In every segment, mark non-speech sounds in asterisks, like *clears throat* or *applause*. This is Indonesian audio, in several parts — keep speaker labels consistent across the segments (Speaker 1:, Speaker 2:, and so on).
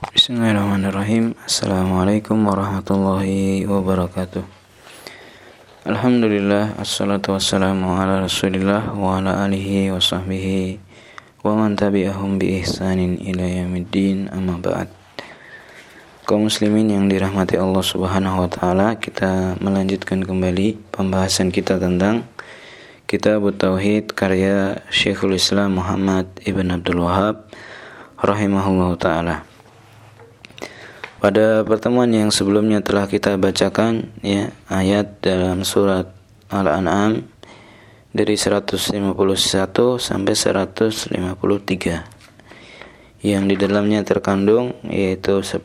Speaker 1: Bismillahirrahmanirrahim. Assalamualaikum warahmatullahi wabarakatuh. Alhamdulillah Assalatu wassalamu ala rasulillah Wa ala alihi wa sahbihi Wa man tabi'ahum bi ihsanin ila yamiddin Amma ba'd. Kaum muslimin yang dirahmati Allah subhanahu wa ta'ala Kita melanjutkan kembali Pembahasan kita tentang Kitab Tauhid karya Syekhul Islam Muhammad Ibn Abdul Wahab Rahimahullah ta'ala pada pertemuan yang sebelumnya telah kita bacakan ya ayat dalam surat Al-An'am dari 151 sampai 153 yang di dalamnya terkandung yaitu 10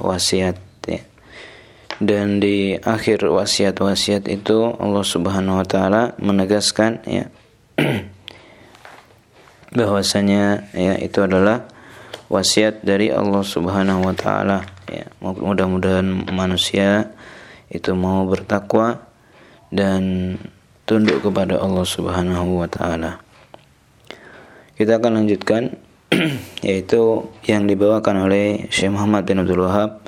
Speaker 1: wasiat ya. Dan di akhir wasiat-wasiat itu Allah Subhanahu wa taala menegaskan ya *clears throat* bahwasanya ya itu adalah wasiat dari Allah Subhanahu wa taala. Ya mudah-mudahan manusia itu mau bertakwa dan tunduk kepada Allah Subhanahu wa taala. Kita akan lanjutkan *clears throat* yaitu yang dibawakan oleh Syekh Muhammad bin Abdul Wahab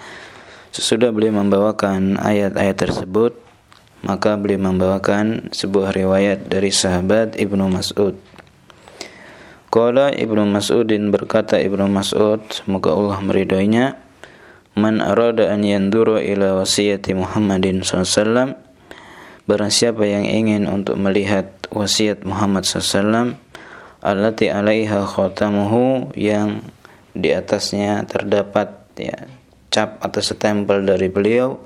Speaker 1: sesudah beliau membawakan ayat-ayat tersebut maka beliau membawakan sebuah riwayat dari sahabat Ibnu Mas'ud Qala Ibnu Mas'udin berkata Ibnu Mas'ud semoga Allah meridhoinya Man arada an yandura ila wasiyati Muhammadin SAW Barang siapa yang ingin untuk melihat wasiat Muhammad SAW Allati alaiha khatamuhu Yang di atasnya terdapat ya, cap atau stempel dari beliau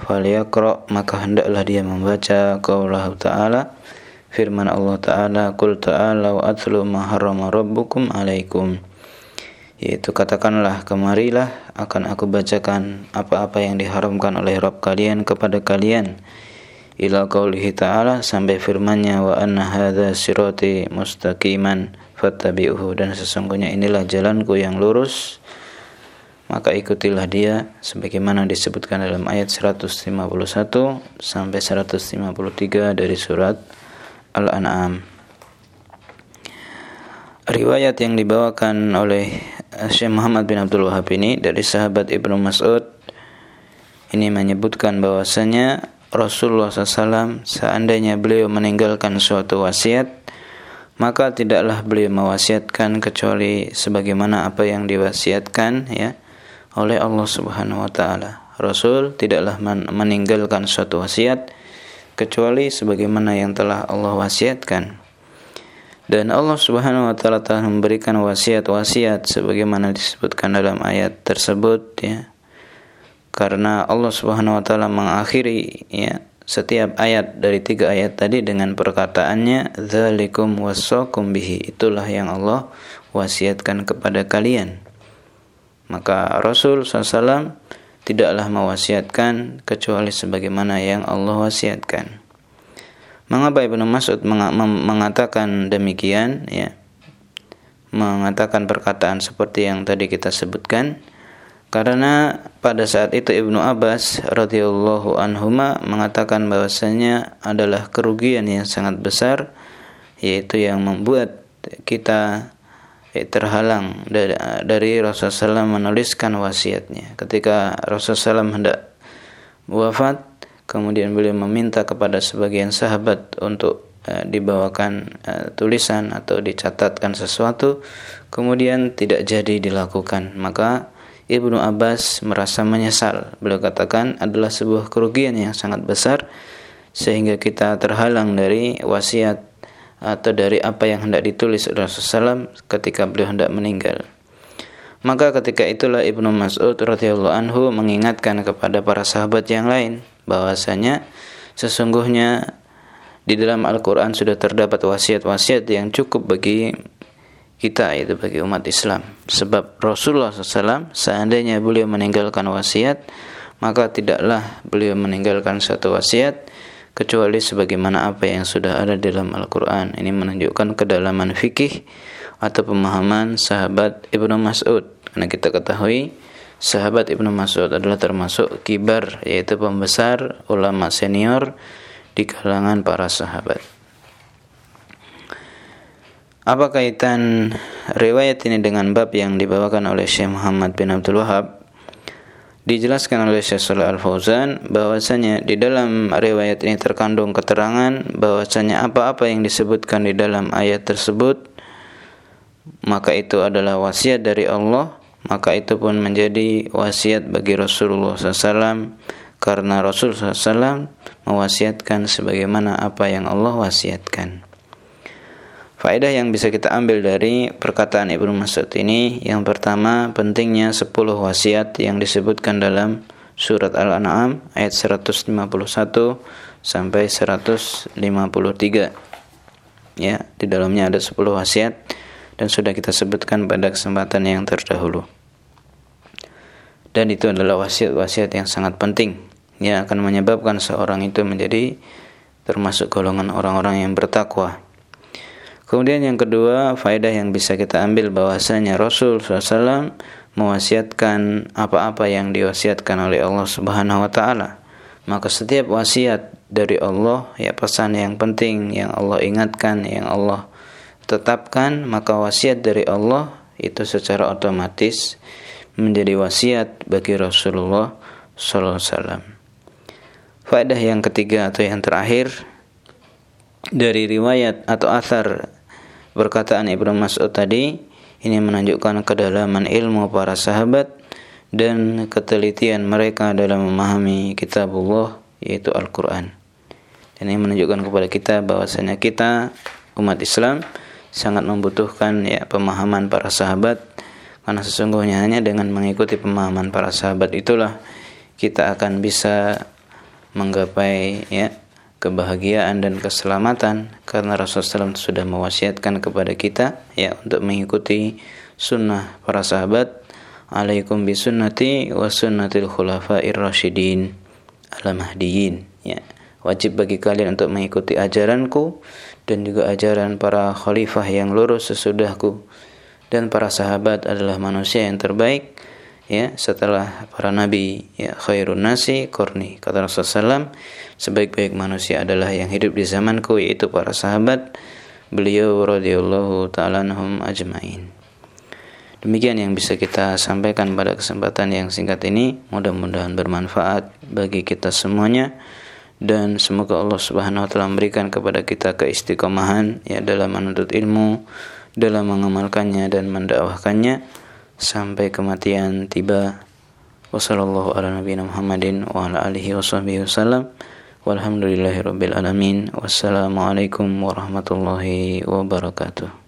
Speaker 1: Faliyakra maka hendaklah dia membaca Qaulahu ta'ala Firman Allah Ta'ala Qul ta'ala wa atlu ma harrama rabbukum alaikum. Yaitu katakanlah kemarilah akan aku bacakan apa-apa yang diharamkan oleh Rabb kalian kepada kalian. Ila qaulihi ta'ala sampai firmannya wa anna hadza sirati mustaqiman fattabi'uhu. Dan sesungguhnya inilah jalanku yang lurus. Maka ikutilah dia sebagaimana disebutkan dalam ayat 151 sampai 153 dari surat Al-An'am riwayat yang dibawakan oleh Syekh Muhammad bin Abdul Wahab ini dari sahabat Ibnu Mas'ud ini menyebutkan bahwasanya Rasulullah SAW seandainya beliau meninggalkan suatu wasiat maka tidaklah beliau mewasiatkan kecuali sebagaimana apa yang diwasiatkan ya oleh Allah Subhanahu wa taala. Rasul tidaklah meninggalkan suatu wasiat kecuali sebagaimana yang telah Allah wasiatkan. Dan Allah Subhanahu wa taala telah memberikan wasiat-wasiat sebagaimana disebutkan dalam ayat tersebut ya. Karena Allah Subhanahu wa taala mengakhiri ya setiap ayat dari tiga ayat tadi dengan perkataannya dzalikum wasaqum bihi. Itulah yang Allah wasiatkan kepada kalian. Maka Rasul SAW tidaklah mewasiatkan kecuali sebagaimana yang Allah wasiatkan Mengapa Ibnu Mas'ud mengatakan demikian ya? Mengatakan perkataan seperti yang tadi kita sebutkan karena pada saat itu Ibnu Abbas radhiyallahu anhuma mengatakan bahwasanya adalah kerugian yang sangat besar yaitu yang membuat kita eh, terhalang dari, Rasulullah SAW menuliskan wasiatnya ketika Rasulullah SAW hendak wafat Kemudian beliau meminta kepada sebagian sahabat untuk uh, dibawakan uh, tulisan atau dicatatkan sesuatu, kemudian tidak jadi dilakukan. Maka Ibnu Abbas merasa menyesal. Beliau katakan adalah sebuah kerugian yang sangat besar sehingga kita terhalang dari wasiat atau dari apa yang hendak ditulis Rasulullah ketika beliau hendak meninggal. Maka ketika itulah Ibnu Mas'ud radhiyallahu anhu mengingatkan kepada para sahabat yang lain bahwasanya sesungguhnya di dalam Al-Quran sudah terdapat wasiat-wasiat yang cukup bagi kita itu bagi umat Islam sebab Rasulullah SAW seandainya beliau meninggalkan wasiat maka tidaklah beliau meninggalkan satu wasiat kecuali sebagaimana apa yang sudah ada dalam Al-Quran ini menunjukkan kedalaman fikih atau pemahaman sahabat Ibnu Mas'ud karena kita ketahui sahabat Ibnu Mas'ud adalah termasuk kibar yaitu pembesar ulama senior di kalangan para sahabat. Apa kaitan riwayat ini dengan bab yang dibawakan oleh Syekh Muhammad bin Abdul Wahab? Dijelaskan oleh Syekh Saleh Al-Fauzan bahwasanya di dalam riwayat ini terkandung keterangan bahwasanya apa-apa yang disebutkan di dalam ayat tersebut maka itu adalah wasiat dari Allah maka itu pun menjadi wasiat bagi Rasulullah SAW karena Rasulullah SAW mewasiatkan sebagaimana apa yang Allah wasiatkan. Faedah yang bisa kita ambil dari perkataan Ibnu Mas'ud ini yang pertama pentingnya 10 wasiat yang disebutkan dalam surat Al-An'am ayat 151 sampai 153. Ya, di dalamnya ada 10 wasiat dan sudah kita sebutkan pada kesempatan yang terdahulu. Dan itu adalah wasiat-wasiat yang sangat penting yang akan menyebabkan seorang itu menjadi termasuk golongan orang-orang yang bertakwa. Kemudian yang kedua, faedah yang bisa kita ambil bahwasanya Rasul SAW mewasiatkan apa-apa yang diwasiatkan oleh Allah Subhanahu wa taala. Maka setiap wasiat dari Allah ya pesan yang penting yang Allah ingatkan, yang Allah tetapkan, maka wasiat dari Allah itu secara otomatis menjadi wasiat bagi Rasulullah sallallahu alaihi wasallam. Faedah yang ketiga atau yang terakhir dari riwayat atau asar Perkataan Ibnu Mas'ud tadi ini menunjukkan kedalaman ilmu para sahabat dan ketelitian mereka dalam memahami kitabullah yaitu Al-Qur'an. Dan ini menunjukkan kepada kita bahwasanya kita umat Islam sangat membutuhkan ya pemahaman para sahabat karena sesungguhnya hanya dengan mengikuti pemahaman para sahabat itulah kita akan bisa menggapai ya kebahagiaan dan keselamatan karena Rasulullah SAW sudah mewasiatkan kepada kita ya untuk mengikuti sunnah para sahabat. Alaikum bisunnati wa sunnatil khulafair rasyidin al mahdiyin ya wajib bagi kalian untuk mengikuti ajaranku dan juga ajaran para khalifah yang lurus sesudahku dan para sahabat adalah manusia yang terbaik ya setelah para nabi ya khairun nasi korni kata Rasulullah SAW sebaik-baik manusia adalah yang hidup di zamanku yaitu para sahabat. Beliau radhiyallahu taala ajmain. Demikian yang bisa kita sampaikan pada kesempatan yang singkat ini. Mudah-mudahan bermanfaat bagi kita semuanya. Dan semoga Allah Subhanahu wa taala memberikan kepada kita keistiqomahan ya dalam menuntut ilmu dalam mengamalkannya dan mendakwahkannya sampai kematian tiba. Wassalamualaikum warahmatullahi wabarakatuh